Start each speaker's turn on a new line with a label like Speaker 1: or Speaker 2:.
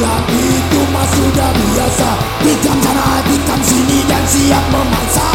Speaker 1: bilang itu mah sudah biasa Tikam sana tikam sini dan siap memasak